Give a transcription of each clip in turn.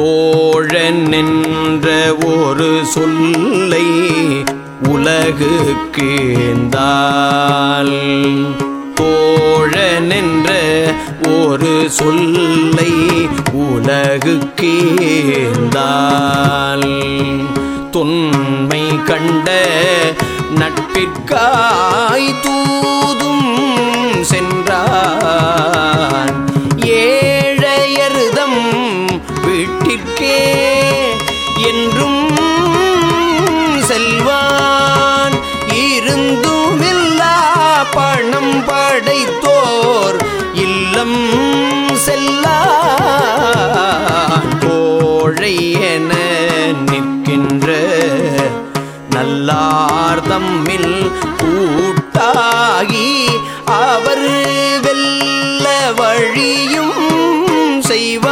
தோழ நின்ற ஒரு சொல்லை உலகு கேந்தால் தோழ நின்ற ஒரு சொல்லை உலகு கேந்தால் தொன்மை கண்ட நட்பிற்காய் தூதும் சென்ற படைத்தோர் இல்லம் செல்லா. கோழை என நிற்கின்ற நல்லார்தம்மில் கூட்டாகி அவர் வெல்ல வழியும் செய்வார்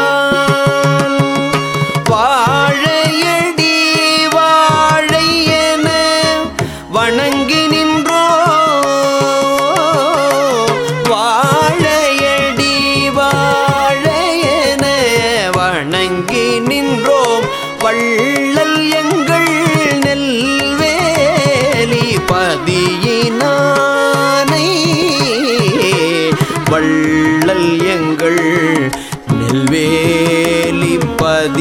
நெல்வேலி பதியினானையே